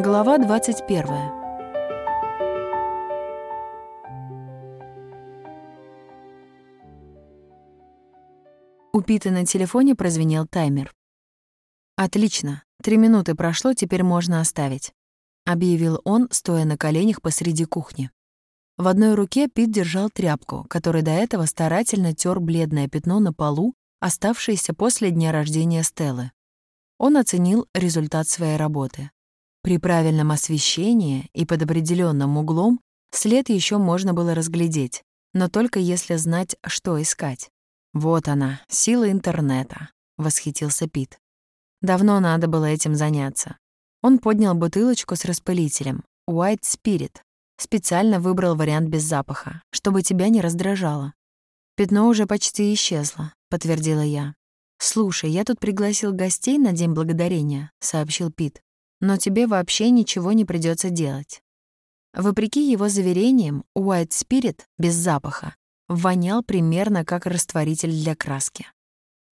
Глава 21. У Пита на телефоне прозвенел таймер. «Отлично. Три минуты прошло, теперь можно оставить», — объявил он, стоя на коленях посреди кухни. В одной руке Пит держал тряпку, которой до этого старательно тер бледное пятно на полу, оставшееся после дня рождения Стеллы. Он оценил результат своей работы. При правильном освещении и под определенным углом след еще можно было разглядеть, но только если знать, что искать. «Вот она, сила интернета», — восхитился Пит. Давно надо было этим заняться. Он поднял бутылочку с распылителем, White Spirit, специально выбрал вариант без запаха, чтобы тебя не раздражало. «Пятно уже почти исчезло», — подтвердила я. «Слушай, я тут пригласил гостей на День Благодарения», — сообщил Пит но тебе вообще ничего не придется делать. Вопреки его заверениям, White Spirit без запаха вонял примерно как растворитель для краски.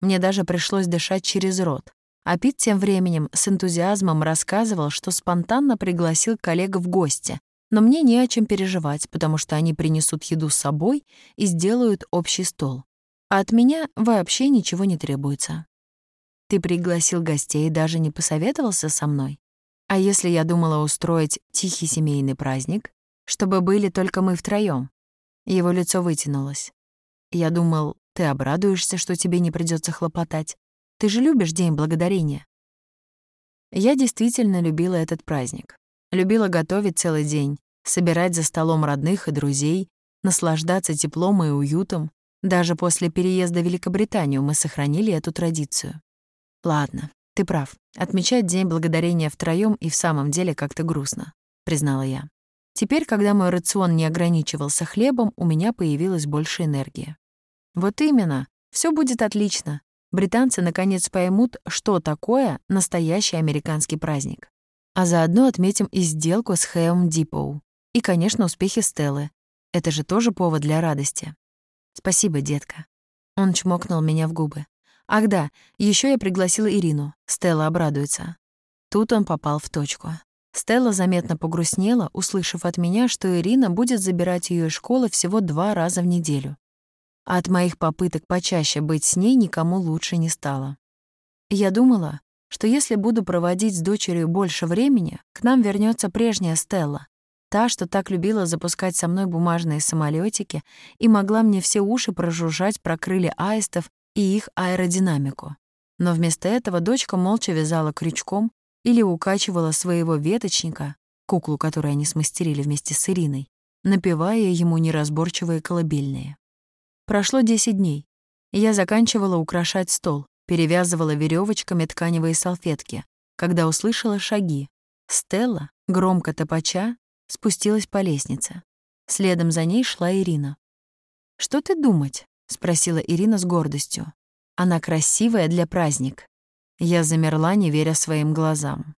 Мне даже пришлось дышать через рот. А Пит тем временем с энтузиазмом рассказывал, что спонтанно пригласил коллег в гости, но мне не о чем переживать, потому что они принесут еду с собой и сделают общий стол. А от меня вообще ничего не требуется. Ты пригласил гостей и даже не посоветовался со мной? А если я думала устроить тихий семейный праздник, чтобы были только мы втроём? Его лицо вытянулось. Я думал, ты обрадуешься, что тебе не придется хлопотать. Ты же любишь День Благодарения. Я действительно любила этот праздник. Любила готовить целый день, собирать за столом родных и друзей, наслаждаться теплом и уютом. Даже после переезда в Великобританию мы сохранили эту традицию. Ладно, «Ты прав. Отмечать День Благодарения втроём и в самом деле как-то грустно», — признала я. Теперь, когда мой рацион не ограничивался хлебом, у меня появилась больше энергии. Вот именно. Все будет отлично. Британцы наконец поймут, что такое настоящий американский праздник. А заодно отметим и сделку с Хэом Дипоу. И, конечно, успехи Стеллы. Это же тоже повод для радости. Спасибо, детка. Он чмокнул меня в губы. Ах да, еще я пригласила Ирину. Стелла обрадуется. Тут он попал в точку. Стелла заметно погрустнела, услышав от меня, что Ирина будет забирать ее из школы всего два раза в неделю. А от моих попыток почаще быть с ней никому лучше не стало. Я думала, что если буду проводить с дочерью больше времени, к нам вернется прежняя Стелла, та, что так любила запускать со мной бумажные самолетики и могла мне все уши прожужжать про крылья аистов и их аэродинамику. Но вместо этого дочка молча вязала крючком или укачивала своего веточника, куклу, которую они смастерили вместе с Ириной, напевая ему неразборчивые колыбельные. Прошло 10 дней, я заканчивала украшать стол, перевязывала веревочками тканевые салфетки, когда услышала шаги. Стелла, громко топача, спустилась по лестнице. Следом за ней шла Ирина. «Что ты думать?» — спросила Ирина с гордостью. «Она красивая для праздник». Я замерла, не веря своим глазам.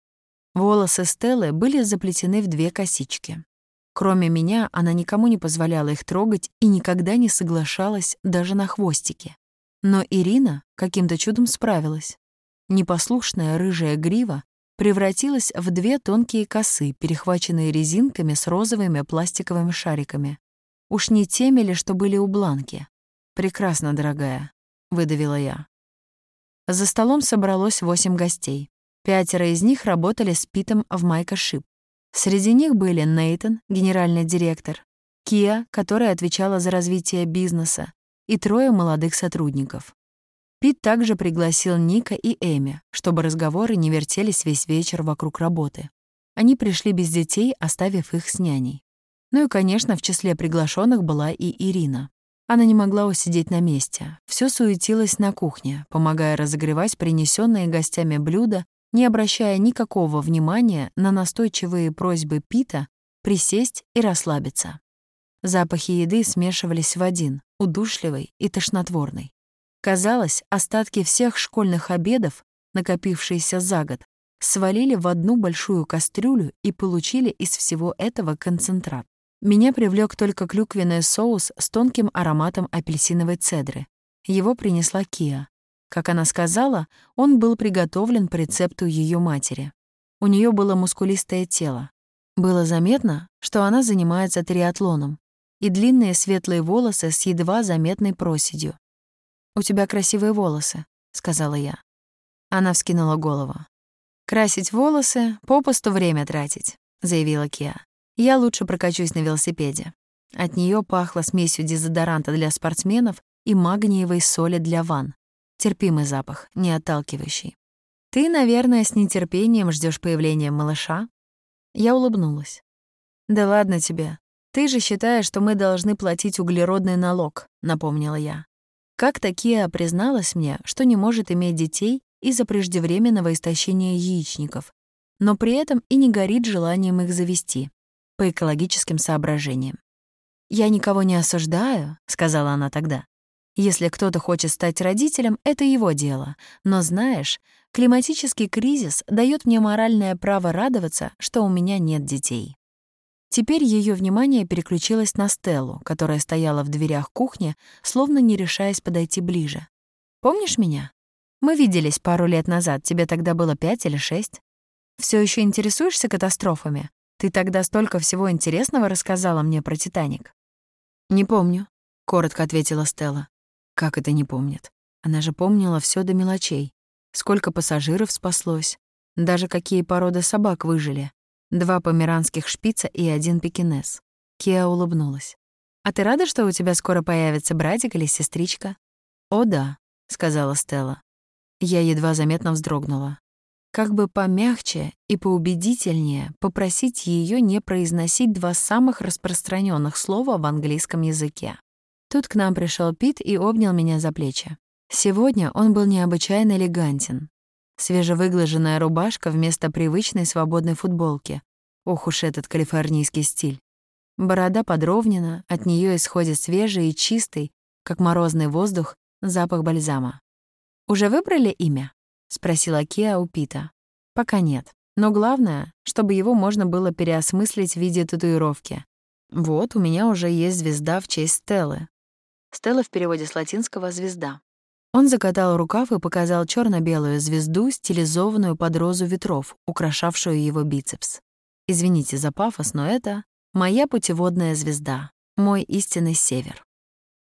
Волосы Стеллы были заплетены в две косички. Кроме меня, она никому не позволяла их трогать и никогда не соглашалась даже на хвостики. Но Ирина каким-то чудом справилась. Непослушная рыжая грива превратилась в две тонкие косы, перехваченные резинками с розовыми пластиковыми шариками. Уж не теми ли, что были у Бланки. «Прекрасно, дорогая», — выдавила я. За столом собралось восемь гостей. Пятеро из них работали с Питом в Майка Шип. Среди них были Нейтон, генеральный директор, Кия, которая отвечала за развитие бизнеса, и трое молодых сотрудников. Пит также пригласил Ника и Эми, чтобы разговоры не вертелись весь вечер вокруг работы. Они пришли без детей, оставив их с няней. Ну и, конечно, в числе приглашенных была и Ирина. Она не могла усидеть на месте. Все суетилось на кухне, помогая разогревать принесенные гостями блюда, не обращая никакого внимания на настойчивые просьбы Пита присесть и расслабиться. Запахи еды смешивались в один, удушливый и тошнотворный. Казалось, остатки всех школьных обедов, накопившиеся за год, свалили в одну большую кастрюлю и получили из всего этого концентрат. Меня привлек только клюквенный соус с тонким ароматом апельсиновой цедры. Его принесла Киа. Как она сказала, он был приготовлен по рецепту ее матери. У нее было мускулистое тело. Было заметно, что она занимается триатлоном, и длинные светлые волосы с едва заметной проседью. «У тебя красивые волосы», — сказала я. Она вскинула голову. «Красить волосы — попусту время тратить», — заявила Киа. «Я лучше прокачусь на велосипеде». От нее пахло смесью дезодоранта для спортсменов и магниевой соли для ванн. Терпимый запах, не отталкивающий. «Ты, наверное, с нетерпением ждешь появления малыша?» Я улыбнулась. «Да ладно тебе. Ты же считаешь, что мы должны платить углеродный налог», — напомнила я. Как такие призналась мне, что не может иметь детей из-за преждевременного истощения яичников, но при этом и не горит желанием их завести, по экологическим соображениям. «Я никого не осуждаю», — сказала она тогда. «Если кто-то хочет стать родителем, это его дело. Но знаешь, климатический кризис дает мне моральное право радоваться, что у меня нет детей». Теперь ее внимание переключилось на Стеллу, которая стояла в дверях кухни, словно не решаясь подойти ближе. «Помнишь меня? Мы виделись пару лет назад, тебе тогда было пять или шесть. Все еще интересуешься катастрофами? Ты тогда столько всего интересного рассказала мне про «Титаник». «Не помню», — коротко ответила Стелла. «Как это не помнит? Она же помнила все до мелочей. Сколько пассажиров спаслось, даже какие породы собак выжили. Два померанских шпица и один пекинес». Киа улыбнулась. «А ты рада, что у тебя скоро появится братик или сестричка?» «О да», — сказала Стелла. Я едва заметно вздрогнула. Как бы помягче и поубедительнее попросить ее не произносить два самых распространенных слова в английском языке. Тут к нам пришел Пит и обнял меня за плечи. Сегодня он был необычайно элегантен. Свежевыглаженная рубашка вместо привычной свободной футболки. Ох уж этот калифорнийский стиль. Борода подровнена, от нее исходит свежий и чистый, как морозный воздух, запах бальзама. «Уже выбрали имя?» — спросила Киа у Пита. «Пока нет. Но главное, чтобы его можно было переосмыслить в виде татуировки. Вот, у меня уже есть звезда в честь Стеллы». Стелла в переводе с латинского «звезда». Он закатал рукав и показал черно белую звезду, стилизованную под розу ветров, украшавшую его бицепс. Извините за пафос, но это моя путеводная звезда, мой истинный север.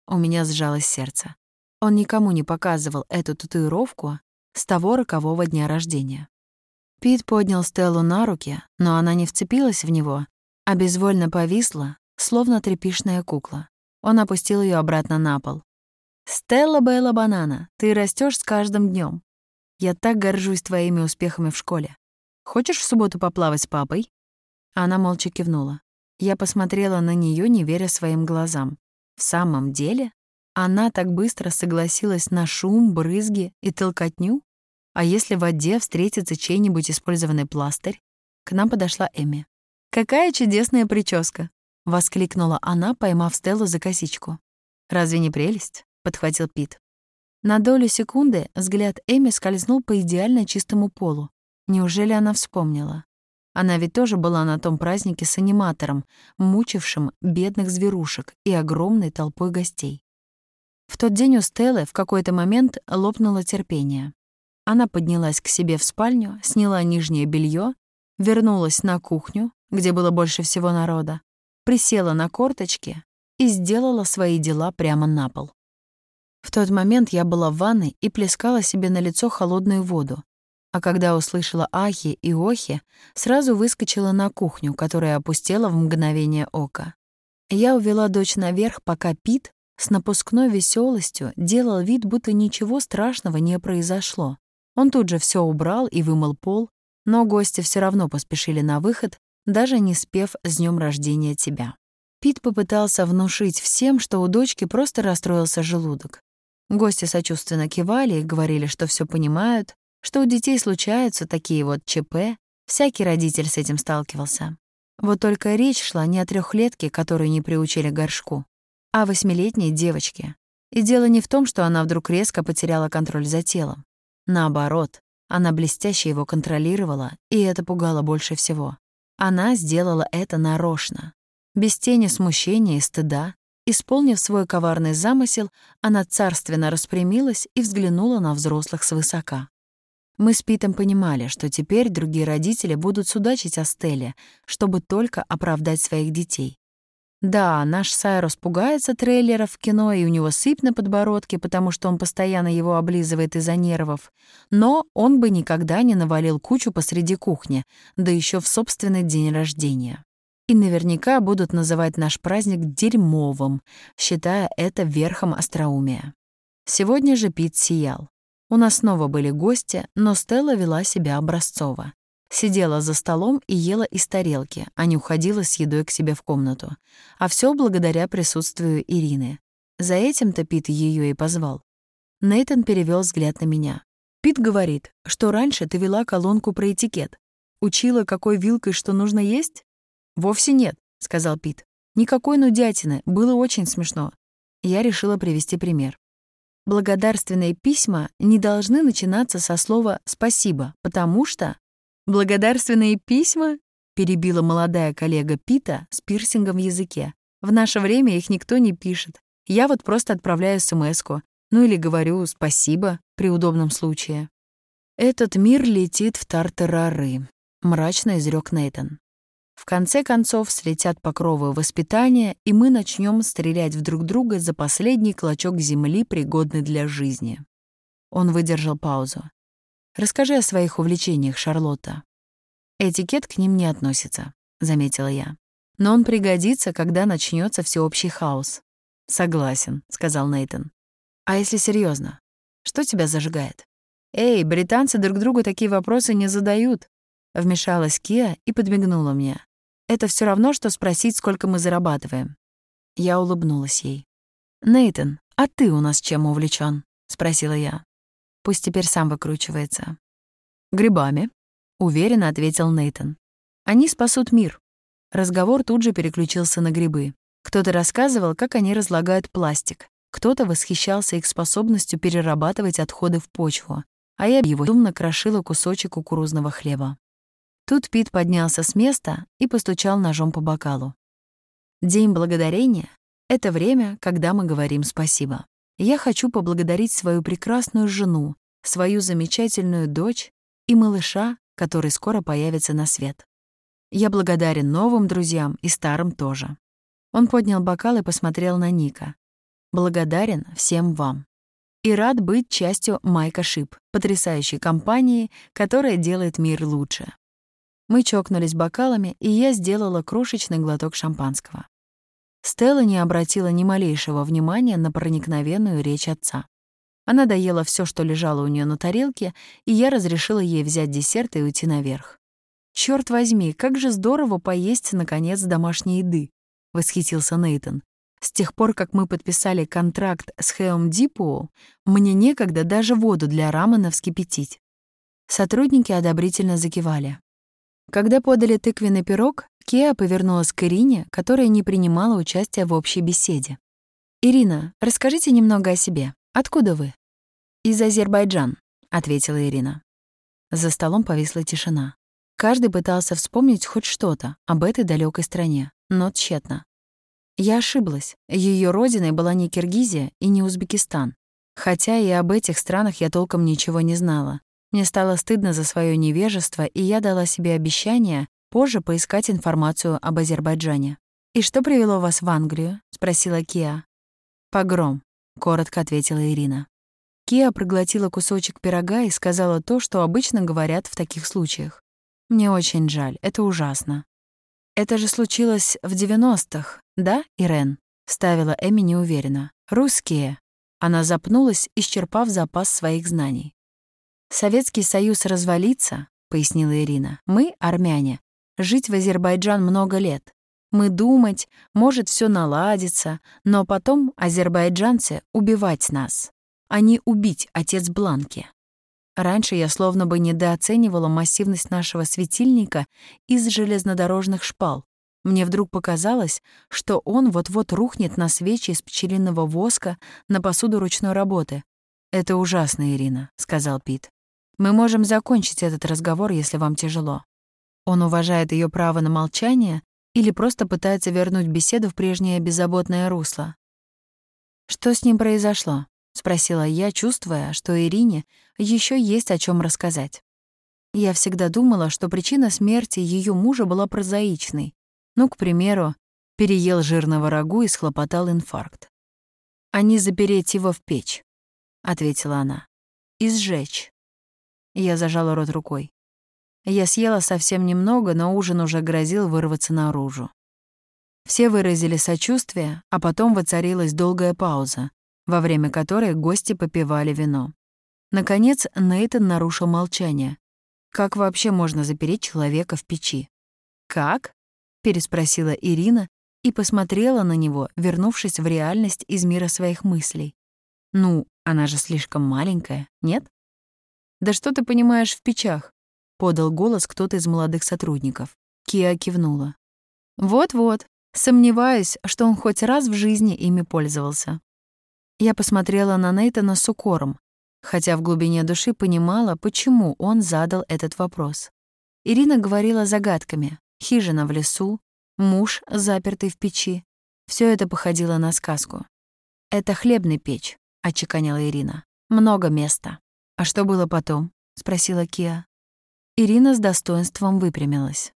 У меня сжалось сердце. Он никому не показывал эту татуировку с того рокового дня рождения. Пит поднял Стеллу на руки, но она не вцепилась в него, а безвольно повисла, словно тряпишная кукла. Он опустил ее обратно на пол. «Стелла Белла Банана, ты растешь с каждым днем. Я так горжусь твоими успехами в школе. Хочешь в субботу поплавать с папой?» Она молча кивнула. Я посмотрела на нее, не веря своим глазам. «В самом деле? Она так быстро согласилась на шум, брызги и толкотню? А если в воде встретится чей-нибудь использованный пластырь? К нам подошла Эми. «Какая чудесная прическа!» — воскликнула она, поймав Стеллу за косичку. «Разве не прелесть?» — подхватил Пит. На долю секунды взгляд Эми скользнул по идеально чистому полу. Неужели она вспомнила? Она ведь тоже была на том празднике с аниматором, мучившим бедных зверушек и огромной толпой гостей. В тот день у Стеллы в какой-то момент лопнуло терпение. Она поднялась к себе в спальню, сняла нижнее белье, вернулась на кухню, где было больше всего народа, присела на корточки и сделала свои дела прямо на пол. В тот момент я была в ванной и плескала себе на лицо холодную воду, а когда услышала ахи и охи, сразу выскочила на кухню, которая опустела в мгновение ока. Я увела дочь наверх, пока Пит, с напускной веселостью делал вид, будто ничего страшного не произошло. Он тут же все убрал и вымыл пол, но гости все равно поспешили на выход, даже не спев «С днем рождения тебя». Пит попытался внушить всем, что у дочки просто расстроился желудок. Гости сочувственно кивали и говорили, что все понимают, что у детей случаются такие вот ЧП, всякий родитель с этим сталкивался. Вот только речь шла не о трехлетке, которую не приучили горшку, а восьмилетней девочке. И дело не в том, что она вдруг резко потеряла контроль за телом. Наоборот, она блестяще его контролировала, и это пугало больше всего. Она сделала это нарочно. Без тени смущения и стыда, исполнив свой коварный замысел, она царственно распрямилась и взглянула на взрослых свысока. Мы с Питом понимали, что теперь другие родители будут судачить о Стелле, чтобы только оправдать своих детей. Да, наш Сайрос пугается трейлеров в кино, и у него сыпь на подбородке, потому что он постоянно его облизывает из-за нервов. Но он бы никогда не навалил кучу посреди кухни, да еще в собственный день рождения. И наверняка будут называть наш праздник дерьмовым, считая это верхом остроумия. Сегодня же Пит сиял. У нас снова были гости, но Стелла вела себя образцово. Сидела за столом и ела из тарелки, а не уходила с едой к себе в комнату. А все благодаря присутствию Ирины. За этим-то Пит ее и позвал. Нейтон перевел взгляд на меня. Пит говорит, что раньше ты вела колонку про этикет. Учила, какой вилкой что нужно есть? Вовсе нет, сказал Пит. Никакой нудятины, было очень смешно. Я решила привести пример. Благодарственные письма не должны начинаться со слова «спасибо», потому что «Благодарственные письма?» — перебила молодая коллега Пита с пирсингом в языке. «В наше время их никто не пишет. Я вот просто отправляю смс ну или говорю «спасибо» при удобном случае». «Этот мир летит в тартарары», — мрачно изрек Нейтан. В конце концов слетят покровы воспитания, и мы начнем стрелять в друг друга за последний клочок земли, пригодный для жизни. Он выдержал паузу. Расскажи о своих увлечениях, Шарлотта. Этикет к ним не относится, заметила я. Но он пригодится, когда начнется всеобщий хаос. Согласен, сказал Нейтон. А если серьезно, что тебя зажигает? Эй, британцы друг другу такие вопросы не задают. Вмешалась Кия и подмигнула мне. Это все равно, что спросить, сколько мы зарабатываем. Я улыбнулась ей. Нейтон, а ты у нас чем увлечен? спросила я. Пусть теперь сам выкручивается. «Грибами», — уверенно ответил Нейтон. «Они спасут мир». Разговор тут же переключился на грибы. Кто-то рассказывал, как они разлагают пластик. Кто-то восхищался их способностью перерабатывать отходы в почву, а я его думно крошила кусочек кукурузного хлеба. Тут Пит поднялся с места и постучал ножом по бокалу. День благодарения — это время, когда мы говорим спасибо. Я хочу поблагодарить свою прекрасную жену, свою замечательную дочь и малыша, который скоро появится на свет. Я благодарен новым друзьям и старым тоже. Он поднял бокал и посмотрел на Ника. Благодарен всем вам. И рад быть частью Майка Шип, потрясающей компании, которая делает мир лучше. Мы чокнулись бокалами, и я сделала крошечный глоток шампанского. Стелла не обратила ни малейшего внимания на проникновенную речь отца. Она доела все, что лежало у нее на тарелке, и я разрешила ей взять десерт и уйти наверх. Черт возьми, как же здорово поесть, наконец, домашней еды!» — восхитился Нейтон. «С тех пор, как мы подписали контракт с Хэом Дипоу, мне некогда даже воду для рамена вскипятить». Сотрудники одобрительно закивали. Когда подали тыквенный пирог, Кеа повернулась к Ирине, которая не принимала участия в общей беседе. «Ирина, расскажите немного о себе. Откуда вы?» «Из Азербайджан», — ответила Ирина. За столом повисла тишина. Каждый пытался вспомнить хоть что-то об этой далекой стране, но тщетно. Я ошиблась. Ее родиной была не Киргизия и не Узбекистан. Хотя и об этих странах я толком ничего не знала. Мне стало стыдно за свое невежество, и я дала себе обещание позже поискать информацию об Азербайджане. «И что привело вас в Англию?» — спросила Киа. «Погром», — коротко ответила Ирина. Киа проглотила кусочек пирога и сказала то, что обычно говорят в таких случаях. «Мне очень жаль, это ужасно». «Это же случилось в 90-х, да, Ирен?» — ставила Эми неуверенно. «Русские». Она запнулась, исчерпав запас своих знаний. «Советский Союз развалится», — пояснила Ирина. «Мы, армяне, жить в Азербайджан много лет. Мы думать, может, все наладится, но потом азербайджанцы убивать нас, а не убить отец Бланки. Раньше я словно бы недооценивала массивность нашего светильника из железнодорожных шпал. Мне вдруг показалось, что он вот-вот рухнет на свечи из пчелиного воска на посуду ручной работы. «Это ужасно, Ирина», — сказал Пит. «Мы можем закончить этот разговор, если вам тяжело». Он уважает ее право на молчание или просто пытается вернуть беседу в прежнее беззаботное русло. «Что с ним произошло?» — спросила я, чувствуя, что Ирине еще есть о чем рассказать. Я всегда думала, что причина смерти ее мужа была прозаичной. Ну, к примеру, переел жирного рагу и схлопотал инфаркт. «А не запереть его в печь», — ответила она, — «и сжечь». Я зажала рот рукой. Я съела совсем немного, но ужин уже грозил вырваться наружу. Все выразили сочувствие, а потом воцарилась долгая пауза, во время которой гости попивали вино. Наконец, Нейтан нарушил молчание. Как вообще можно запереть человека в печи? «Как?» — переспросила Ирина и посмотрела на него, вернувшись в реальность из мира своих мыслей. «Ну, она же слишком маленькая, нет?» «Да что ты понимаешь в печах?» — подал голос кто-то из молодых сотрудников. Киа кивнула. «Вот-вот, сомневаюсь, что он хоть раз в жизни ими пользовался». Я посмотрела на Нейтана с укором, хотя в глубине души понимала, почему он задал этот вопрос. Ирина говорила загадками. Хижина в лесу, муж, запертый в печи. Все это походило на сказку. «Это хлебный печь», — отчеканила Ирина. «Много места». «А что было потом?» — спросила Киа. Ирина с достоинством выпрямилась.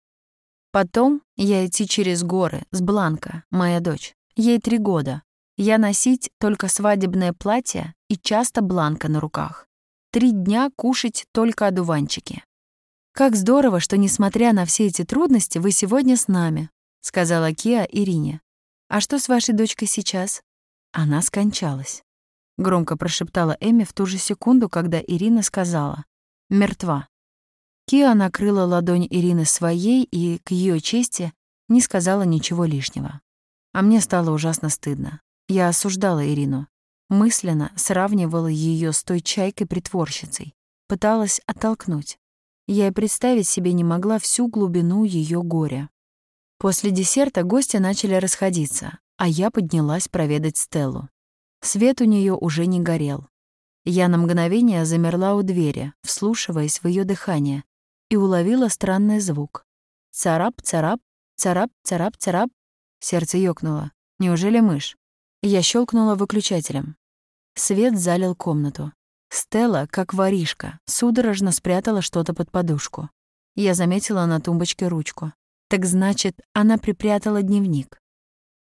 «Потом я идти через горы с Бланка, моя дочь. Ей три года. Я носить только свадебное платье и часто бланка на руках. Три дня кушать только одуванчики. «Как здорово, что, несмотря на все эти трудности, вы сегодня с нами», — сказала Киа Ирине. «А что с вашей дочкой сейчас?» Она скончалась. Громко прошептала Эми в ту же секунду, когда Ирина сказала «мертва». Киа накрыла ладонь Ирины своей и, к ее чести, не сказала ничего лишнего. А мне стало ужасно стыдно. Я осуждала Ирину. Мысленно сравнивала ее с той чайкой-притворщицей. Пыталась оттолкнуть. Я и представить себе не могла всю глубину ее горя. После десерта гости начали расходиться, а я поднялась проведать Стеллу. Свет у нее уже не горел. Я на мгновение замерла у двери, вслушиваясь в ее дыхание, и уловила странный звук. Царап, царап, царап, царап, царап. Сердце ёкнуло. Неужели мышь? Я щелкнула выключателем. Свет залил комнату. Стелла, как воришка, судорожно спрятала что-то под подушку. Я заметила на тумбочке ручку. Так значит, она припрятала дневник.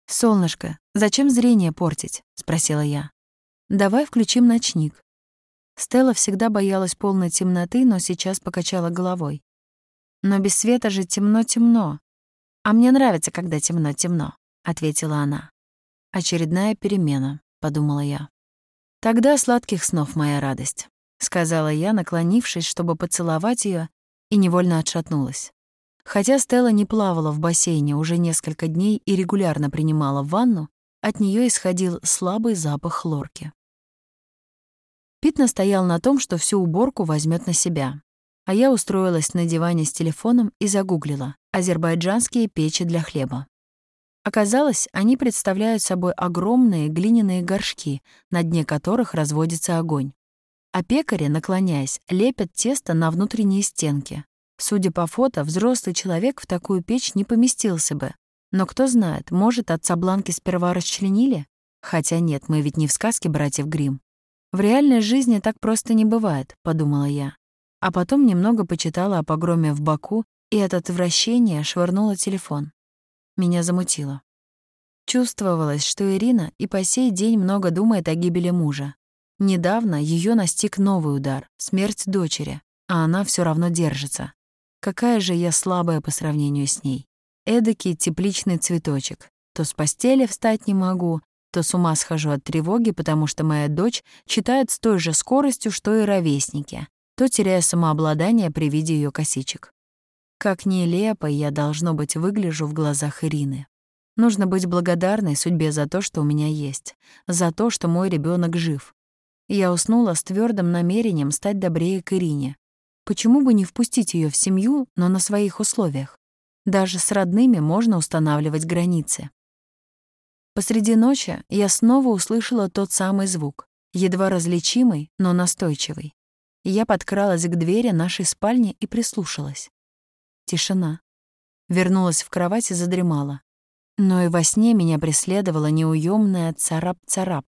«Солнышко, зачем зрение портить?» — спросила я. «Давай включим ночник». Стелла всегда боялась полной темноты, но сейчас покачала головой. «Но без света же темно-темно. А мне нравится, когда темно-темно», — ответила она. Очередная перемена, подумала я. Тогда сладких снов моя радость, сказала я, наклонившись, чтобы поцеловать ее, и невольно отшатнулась. Хотя Стелла не плавала в бассейне уже несколько дней и регулярно принимала ванну, от нее исходил слабый запах хлорки. Пит настоял на том, что всю уборку возьмет на себя, а я устроилась на диване с телефоном и загуглила «азербайджанские печи для хлеба». Оказалось, они представляют собой огромные глиняные горшки, на дне которых разводится огонь. А пекари, наклоняясь, лепят тесто на внутренние стенки. Судя по фото, взрослый человек в такую печь не поместился бы. Но кто знает, может, отца Бланки сперва расчленили? Хотя нет, мы ведь не в сказке братьев Грим. В реальной жизни так просто не бывает, подумала я. А потом немного почитала о погроме в Баку и от отвращения швырнула телефон. Меня замутило. Чувствовалось, что Ирина и по сей день много думает о гибели мужа. Недавно ее настиг новый удар — смерть дочери, а она все равно держится. Какая же я слабая по сравнению с ней. Эдакий тепличный цветочек. То с постели встать не могу, то с ума схожу от тревоги, потому что моя дочь читает с той же скоростью, что и ровесники, то теряя самообладание при виде ее косичек. Как нелепо я, должно быть, выгляжу в глазах Ирины. Нужно быть благодарной судьбе за то, что у меня есть, за то, что мой ребенок жив. Я уснула с твердым намерением стать добрее к Ирине. Почему бы не впустить ее в семью, но на своих условиях? Даже с родными можно устанавливать границы. Посреди ночи я снова услышала тот самый звук, едва различимый, но настойчивый. Я подкралась к двери нашей спальни и прислушалась. Тишина. Вернулась в кровать и задремала. Но и во сне меня преследовала неуемная царап-царап.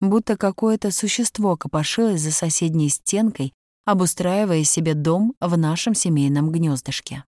будто какое-то существо копошилось за соседней стенкой, обустраивая себе дом в нашем семейном гнездышке.